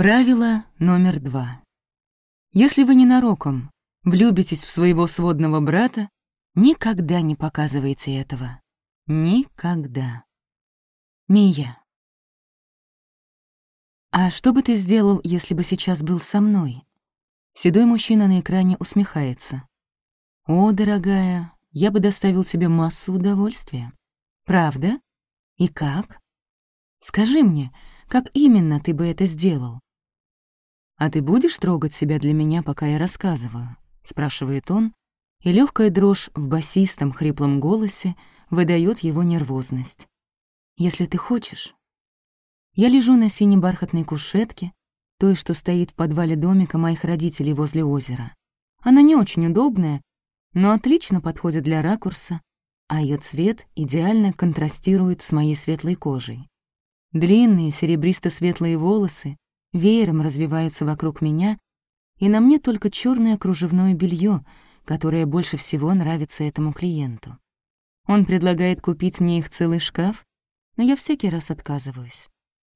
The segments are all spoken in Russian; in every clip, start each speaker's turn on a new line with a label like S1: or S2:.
S1: Правило номер два. Если вы ненароком влюбитесь в своего сводного брата, никогда не показывайте этого. Никогда. Мия. «А что бы ты сделал, если бы сейчас был со мной?» Седой мужчина на экране усмехается. «О, дорогая, я бы доставил тебе массу удовольствия. Правда? И как? Скажи мне, как именно ты бы это сделал?» «А ты будешь трогать себя для меня, пока я рассказываю?» — спрашивает он, и легкая дрожь в басистом хриплом голосе выдает его нервозность. «Если ты хочешь». Я лежу на синей бархатной кушетке, той, что стоит в подвале домика моих родителей возле озера. Она не очень удобная, но отлично подходит для ракурса, а ее цвет идеально контрастирует с моей светлой кожей. Длинные серебристо-светлые волосы веером развиваются вокруг меня, и на мне только черное кружевное белье, которое больше всего нравится этому клиенту. Он предлагает купить мне их целый шкаф, но я всякий раз отказываюсь.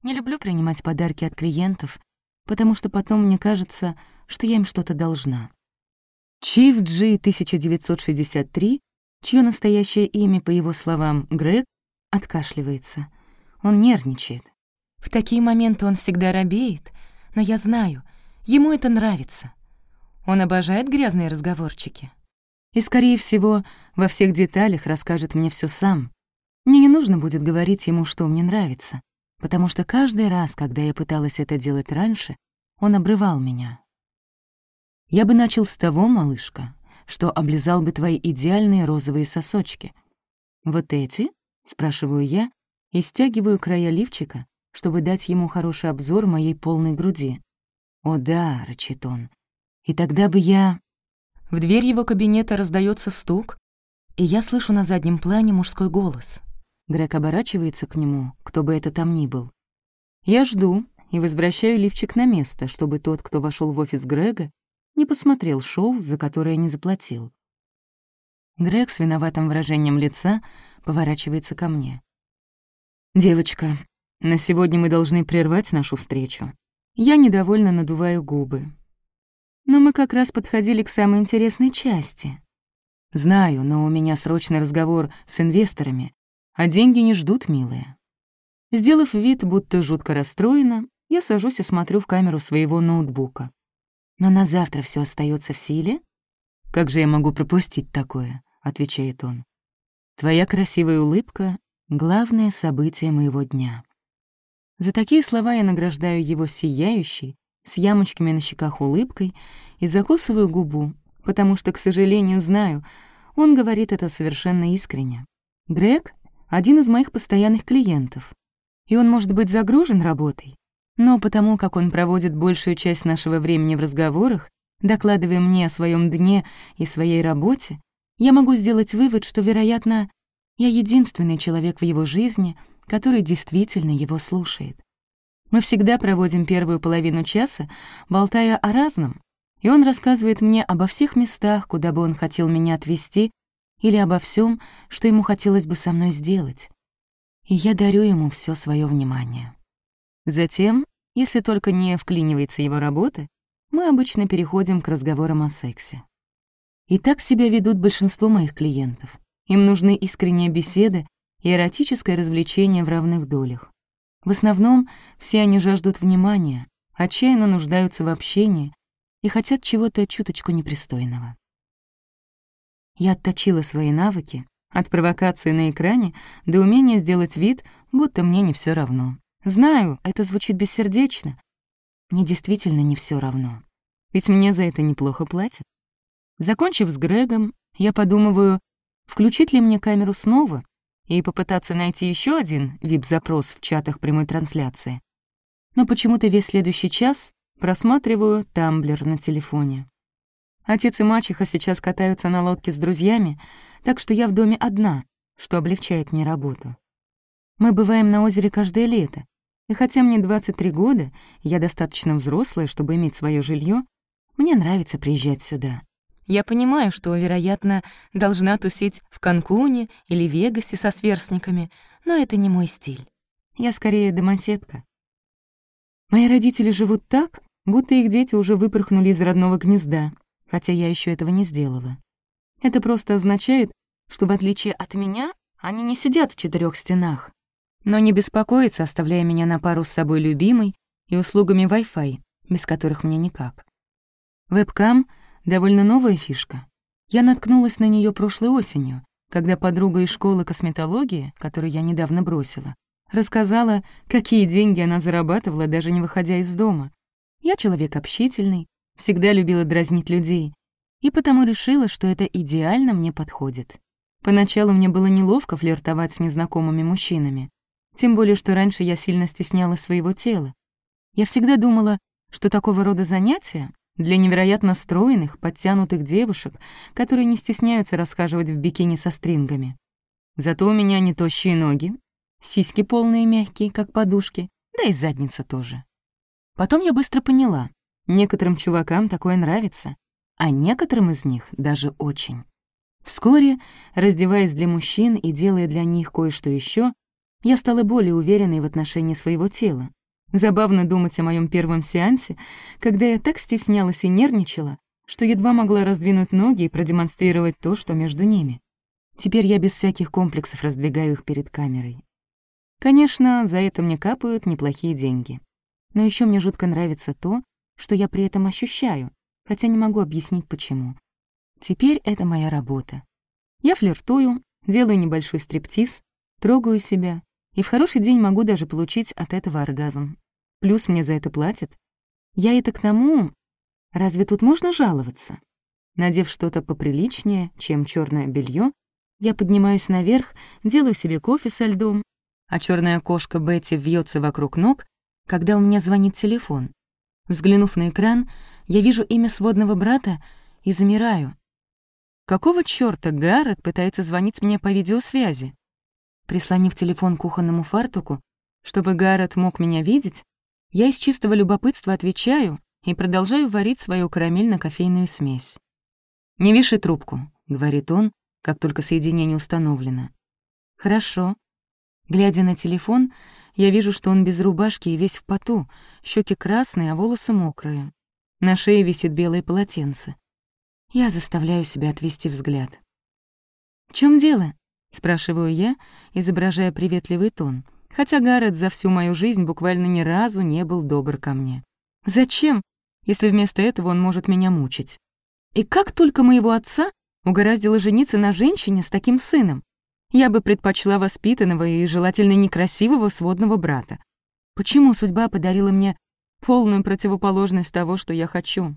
S1: Не люблю принимать подарки от клиентов, потому что потом мне кажется, что я им что-то должна. Чиф Джи 1963, чье настоящее имя, по его словам, Грег, откашливается. Он нервничает. В такие моменты он всегда робеет, но я знаю, ему это нравится. Он обожает грязные разговорчики. И, скорее всего, во всех деталях расскажет мне все сам. Мне не нужно будет говорить ему, что мне нравится, потому что каждый раз, когда я пыталась это делать раньше, он обрывал меня. Я бы начал с того, малышка, что облизал бы твои идеальные розовые сосочки. «Вот эти?» — спрашиваю я и стягиваю края лифчика, чтобы дать ему хороший обзор моей полной груди. «О да», — рычит он, — «и тогда бы я...» В дверь его кабинета раздается стук, и я слышу на заднем плане мужской голос. Грег оборачивается к нему, кто бы это там ни был. Я жду и возвращаю лифчик на место, чтобы тот, кто вошел в офис Грега, не посмотрел шоу, за которое не заплатил. Грег с виноватым выражением лица поворачивается ко мне. «Девочка, на сегодня мы должны прервать нашу встречу. Я недовольно надуваю губы. Но мы как раз подходили к самой интересной части. Знаю, но у меня срочный разговор с инвесторами, а деньги не ждут, милая. Сделав вид, будто жутко расстроена, я сажусь и смотрю в камеру своего ноутбука. Но на завтра все остается в силе? Как же я могу пропустить такое? отвечает он. Твоя красивая улыбка — главное событие моего дня. За такие слова я награждаю его сияющей, с ямочками на щеках улыбкой и закусываю губу, потому что, к сожалению, знаю, он говорит это совершенно искренне. Грег — один из моих постоянных клиентов, и он может быть загружен работой, но потому как он проводит большую часть нашего времени в разговорах, докладывая мне о своем дне и своей работе, я могу сделать вывод, что, вероятно, я единственный человек в его жизни — который действительно его слушает. Мы всегда проводим первую половину часа, болтая о разном, и он рассказывает мне обо всех местах, куда бы он хотел меня отвезти, или обо всем, что ему хотелось бы со мной сделать. И я дарю ему все свое внимание. Затем, если только не вклинивается его работа, мы обычно переходим к разговорам о сексе. И так себя ведут большинство моих клиентов. Им нужны искренние беседы, и эротическое развлечение в равных долях. В основном все они жаждут внимания, отчаянно нуждаются в общении и хотят чего-то чуточку непристойного. Я отточила свои навыки от провокации на экране до умения сделать вид, будто мне не все равно. Знаю, это звучит бессердечно. Мне действительно не все равно. Ведь мне за это неплохо платят. Закончив с Грегом, я подумываю, включить ли мне камеру снова и попытаться найти еще один вип-запрос в чатах прямой трансляции. Но почему-то весь следующий час просматриваю тамблер на телефоне. Отец и мачеха сейчас катаются на лодке с друзьями, так что я в доме одна, что облегчает мне работу. Мы бываем на озере каждое лето, и хотя мне 23 года, я достаточно взрослая, чтобы иметь свое жилье, мне нравится приезжать сюда. Я понимаю, что, вероятно, должна тусить в Канкуне или Вегасе со сверстниками, но это не мой стиль. Я скорее домоседка. Мои родители живут так, будто их дети уже выпорхнули из родного гнезда, хотя я еще этого не сделала. Это просто означает, что в отличие от меня, они не сидят в четырех стенах, но не беспокоятся, оставляя меня на пару с собой любимой и услугами Wi-Fi, без которых мне никак. Вебкам — довольно новая фишка. Я наткнулась на нее прошлой осенью, когда подруга из школы косметологии, которую я недавно бросила, рассказала, какие деньги она зарабатывала, даже не выходя из дома. Я человек общительный, всегда любила дразнить людей, и потому решила, что это идеально мне подходит. Поначалу мне было неловко флиртовать с незнакомыми мужчинами, тем более, что раньше я сильно стесняла своего тела. Я всегда думала, что такого рода занятия для невероятно стройных, подтянутых девушек, которые не стесняются расхаживать в бикини со стрингами. Зато у меня не тощие ноги, сиськи полные мягкие, как подушки, да и задница тоже. Потом я быстро поняла, некоторым чувакам такое нравится, а некоторым из них даже очень. Вскоре, раздеваясь для мужчин и делая для них кое-что еще, я стала более уверенной в отношении своего тела. Забавно думать о моем первом сеансе, когда я так стеснялась и нервничала, что едва могла раздвинуть ноги и продемонстрировать то, что между ними. Теперь я без всяких комплексов раздвигаю их перед камерой. Конечно, за это мне капают неплохие деньги. Но еще мне жутко нравится то, что я при этом ощущаю, хотя не могу объяснить почему. Теперь это моя работа. Я флиртую, делаю небольшой стриптиз, трогаю себя, и в хороший день могу даже получить от этого оргазм. Плюс мне за это платят. Я это к тому... Разве тут можно жаловаться? Надев что-то поприличнее, чем черное белье, я поднимаюсь наверх, делаю себе кофе со льдом, а черная кошка Бетти вьется вокруг ног, когда у меня звонит телефон. Взглянув на экран, я вижу имя сводного брата и замираю. Какого чёрта Гаррет пытается звонить мне по видеосвязи? Прислонив телефон к кухонному фартуку, чтобы Гаррет мог меня видеть, я из чистого любопытства отвечаю и продолжаю варить свою карамельно-кофейную смесь. «Не вешай трубку», — говорит он, как только соединение установлено. «Хорошо». Глядя на телефон, я вижу, что он без рубашки и весь в поту, щеки красные, а волосы мокрые. На шее висит белое полотенце. Я заставляю себя отвести взгляд. «В чем дело?» — спрашиваю я, изображая приветливый тон, хотя Гаррет за всю мою жизнь буквально ни разу не был добр ко мне. «Зачем, если вместо этого он может меня мучить? И как только моего отца угораздило жениться на женщине с таким сыном? Я бы предпочла воспитанного и желательно некрасивого сводного брата. Почему судьба подарила мне полную противоположность того, что я хочу.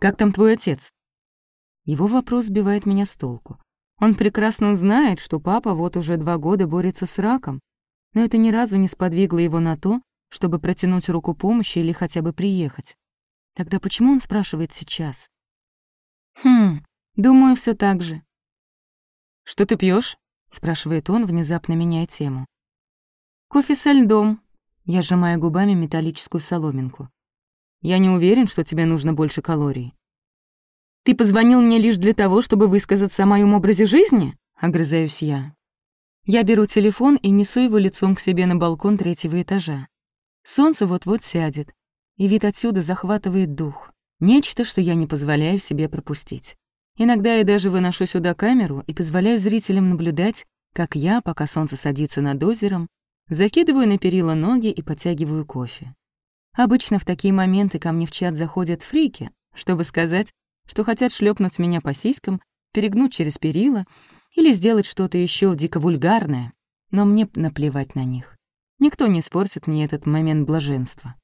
S1: «Как там твой отец?» Его вопрос сбивает меня с толку. Он прекрасно знает, что папа вот уже два года борется с раком, но это ни разу не сподвигло его на то, чтобы протянуть руку помощи или хотя бы приехать. Тогда почему он спрашивает сейчас? Хм, думаю, все так же. «Что ты пьешь? спрашивает он, внезапно меняя тему. «Кофе со льдом», я сжимаю губами металлическую соломинку. «Я не уверен, что тебе нужно больше калорий». «Ты позвонил мне лишь для того, чтобы высказаться о моем образе жизни?» — огрызаюсь я. Я беру телефон и несу его лицом к себе на балкон третьего этажа. Солнце вот-вот сядет, и вид отсюда захватывает дух. Нечто, что я не позволяю себе пропустить. Иногда я даже выношу сюда камеру и позволяю зрителям наблюдать, как я, пока солнце садится над озером, Закидываю на перила ноги и подтягиваю кофе. Обычно в такие моменты ко мне в чат заходят фрики, чтобы сказать, что хотят шлепнуть меня по сиськам, перегнуть через перила или сделать что-то еще дико вульгарное, но мне наплевать на них. Никто не испортит мне этот момент блаженства.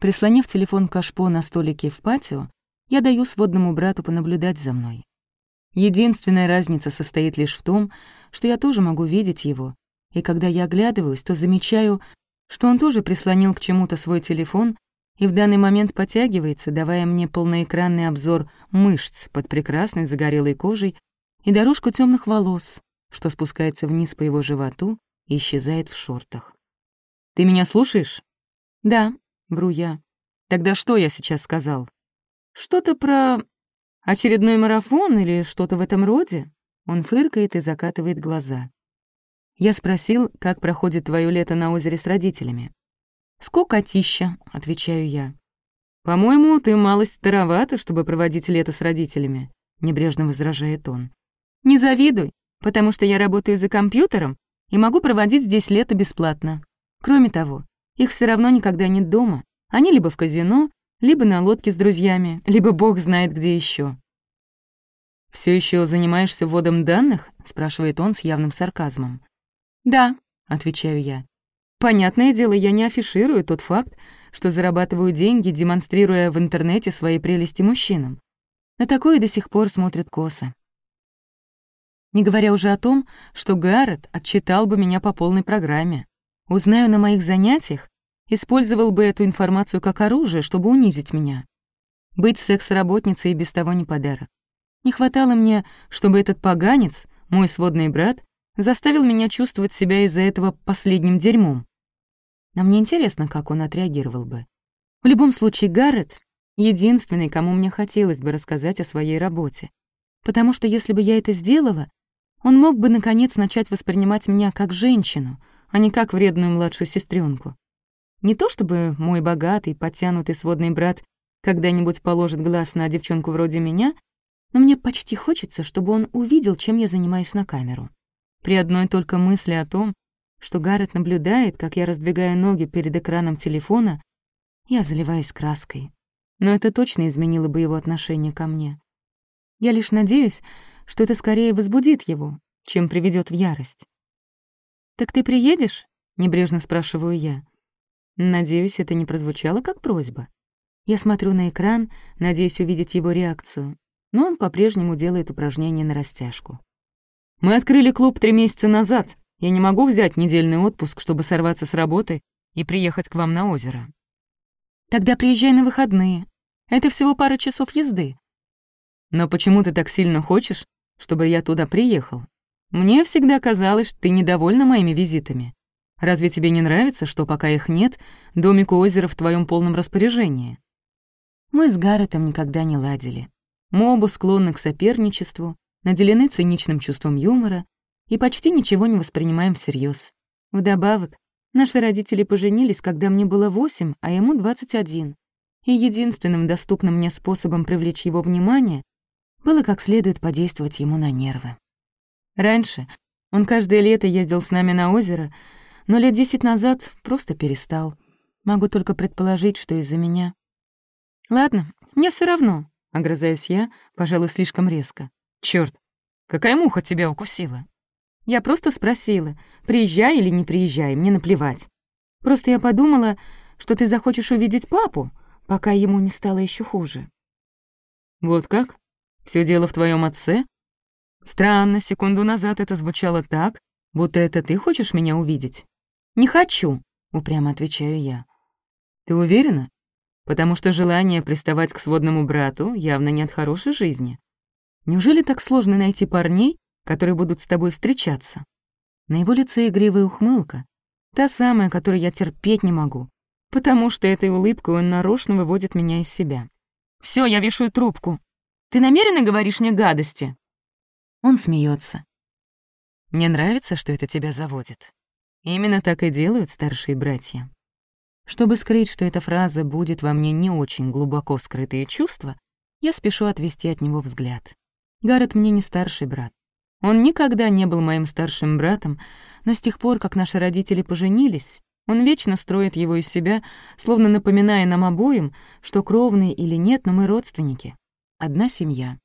S1: Прислонив телефон кашпо на столике в патио, я даю сводному брату понаблюдать за мной. Единственная разница состоит лишь в том, что я тоже могу видеть его, и когда я оглядываюсь, то замечаю, что он тоже прислонил к чему-то свой телефон и в данный момент подтягивается, давая мне полноэкранный обзор мышц под прекрасной загорелой кожей и дорожку темных волос, что спускается вниз по его животу и исчезает в шортах. «Ты меня слушаешь?» «Да», — вру я. «Тогда что я сейчас сказал?» «Что-то про очередной марафон или что-то в этом роде?» Он фыркает и закатывает глаза. Я спросил, как проходит твое лето на озере с родителями. «Скукотища», — отвечаю я. «По-моему, ты малость старовата, чтобы проводить лето с родителями», — небрежно возражает он. «Не завидуй, потому что я работаю за компьютером и могу проводить здесь лето бесплатно. Кроме того, их все равно никогда нет дома. Они либо в казино, либо на лодке с друзьями, либо бог знает где еще. Все еще занимаешься вводом данных?» — спрашивает он с явным сарказмом. «Да», — отвечаю я. «Понятное дело, я не афиширую тот факт, что зарабатываю деньги, демонстрируя в интернете свои прелести мужчинам. На такое до сих пор смотрят косо. Не говоря уже о том, что Гаррет отчитал бы меня по полной программе. Узнаю на моих занятиях, использовал бы эту информацию как оружие, чтобы унизить меня. Быть секс-работницей без того не подарок. Не хватало мне, чтобы этот поганец, мой сводный брат, заставил меня чувствовать себя из-за этого последним дерьмом. А мне интересно, как он отреагировал бы. В любом случае, Гаррет — единственный, кому мне хотелось бы рассказать о своей работе. Потому что если бы я это сделала, он мог бы, наконец, начать воспринимать меня как женщину, а не как вредную младшую сестренку. Не то чтобы мой богатый, подтянутый сводный брат когда-нибудь положит глаз на девчонку вроде меня, но мне почти хочется, чтобы он увидел, чем я занимаюсь на камеру. При одной только мысли о том, что Гаррет наблюдает, как я раздвигаю ноги перед экраном телефона, я заливаюсь краской. Но это точно изменило бы его отношение ко мне. Я лишь надеюсь, что это скорее возбудит его, чем приведет в ярость. «Так ты приедешь?» — небрежно спрашиваю я. Надеюсь, это не прозвучало как просьба. Я смотрю на экран, надеясь увидеть его реакцию, но он по-прежнему делает упражнения на растяжку. «Мы открыли клуб три месяца назад», я не могу взять недельный отпуск, чтобы сорваться с работы и приехать к вам на озеро. Тогда приезжай на выходные. Это всего пара часов езды. Но почему ты так сильно хочешь, чтобы я туда приехал? Мне всегда казалось, что ты недовольна моими визитами. Разве тебе не нравится, что пока их нет, домик у озера в твоем полном распоряжении? Мы с Гарретом никогда не ладили. Мы оба склонны к соперничеству, наделены циничным чувством юмора и почти ничего не воспринимаем всерьез. Вдобавок, наши родители поженились, когда мне было восемь, а ему двадцать один. И единственным доступным мне способом привлечь его внимание было как следует подействовать ему на нервы. Раньше он каждое лето ездил с нами на озеро, но лет десять назад просто перестал. Могу только предположить, что из-за меня. «Ладно, мне все равно», — огрызаюсь я, пожалуй, слишком резко. Черт, какая муха тебя укусила?» Я просто спросила, приезжай или не приезжай, мне наплевать. Просто я подумала, что ты захочешь увидеть папу, пока ему не стало еще хуже. Вот как? Все дело в твоем отце? Странно, секунду назад это звучало так, будто это ты хочешь меня увидеть. Не хочу, упрямо отвечаю я. Ты уверена? Потому что желание приставать к сводному брату явно не от хорошей жизни. Неужели так сложно найти парней, которые будут с тобой встречаться. На его лице игривая ухмылка, та самая, которую я терпеть не могу, потому что этой улыбкой он нарочно выводит меня из себя. Все, я вешаю трубку. Ты намеренно говоришь мне гадости?» Он смеется. «Мне нравится, что это тебя заводит. Именно так и делают старшие братья. Чтобы скрыть, что эта фраза будет во мне не очень глубоко скрытые чувства, я спешу отвести от него взгляд. Гаррет мне не старший брат. Он никогда не был моим старшим братом, но с тех пор, как наши родители поженились, он вечно строит его из себя, словно напоминая нам обоим, что кровные или нет, но мы родственники. Одна семья.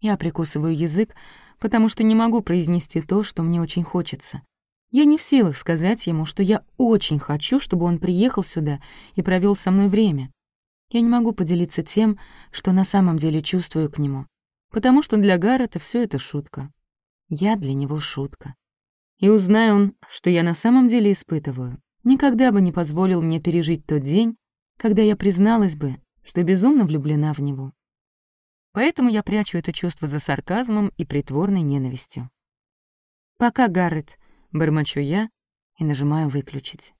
S1: Я прикусываю язык, потому что не могу произнести то, что мне очень хочется. Я не в силах сказать ему, что я очень хочу, чтобы он приехал сюда и провел со мной время. Я не могу поделиться тем, что на самом деле чувствую к нему, потому что для Гаррета все это шутка. Я для него шутка. И узнаю он, что я на самом деле испытываю, никогда бы не позволил мне пережить тот день, когда я призналась бы, что безумно влюблена в него. Поэтому я прячу это чувство за сарказмом и притворной ненавистью. «Пока, Гаррет», — бормочу я и нажимаю «выключить».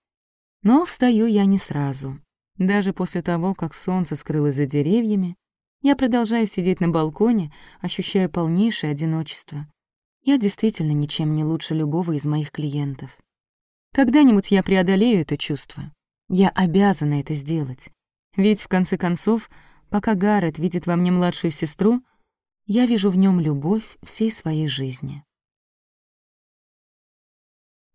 S1: Но встаю я не сразу. Даже после того, как солнце скрылось за деревьями, я продолжаю сидеть на балконе, ощущая полнейшее одиночество. Я действительно ничем не лучше любого из моих клиентов. Когда-нибудь я преодолею это чувство. Я обязана это сделать. Ведь, в конце концов, пока Гаррет видит во мне младшую сестру, я вижу в нем любовь всей своей жизни.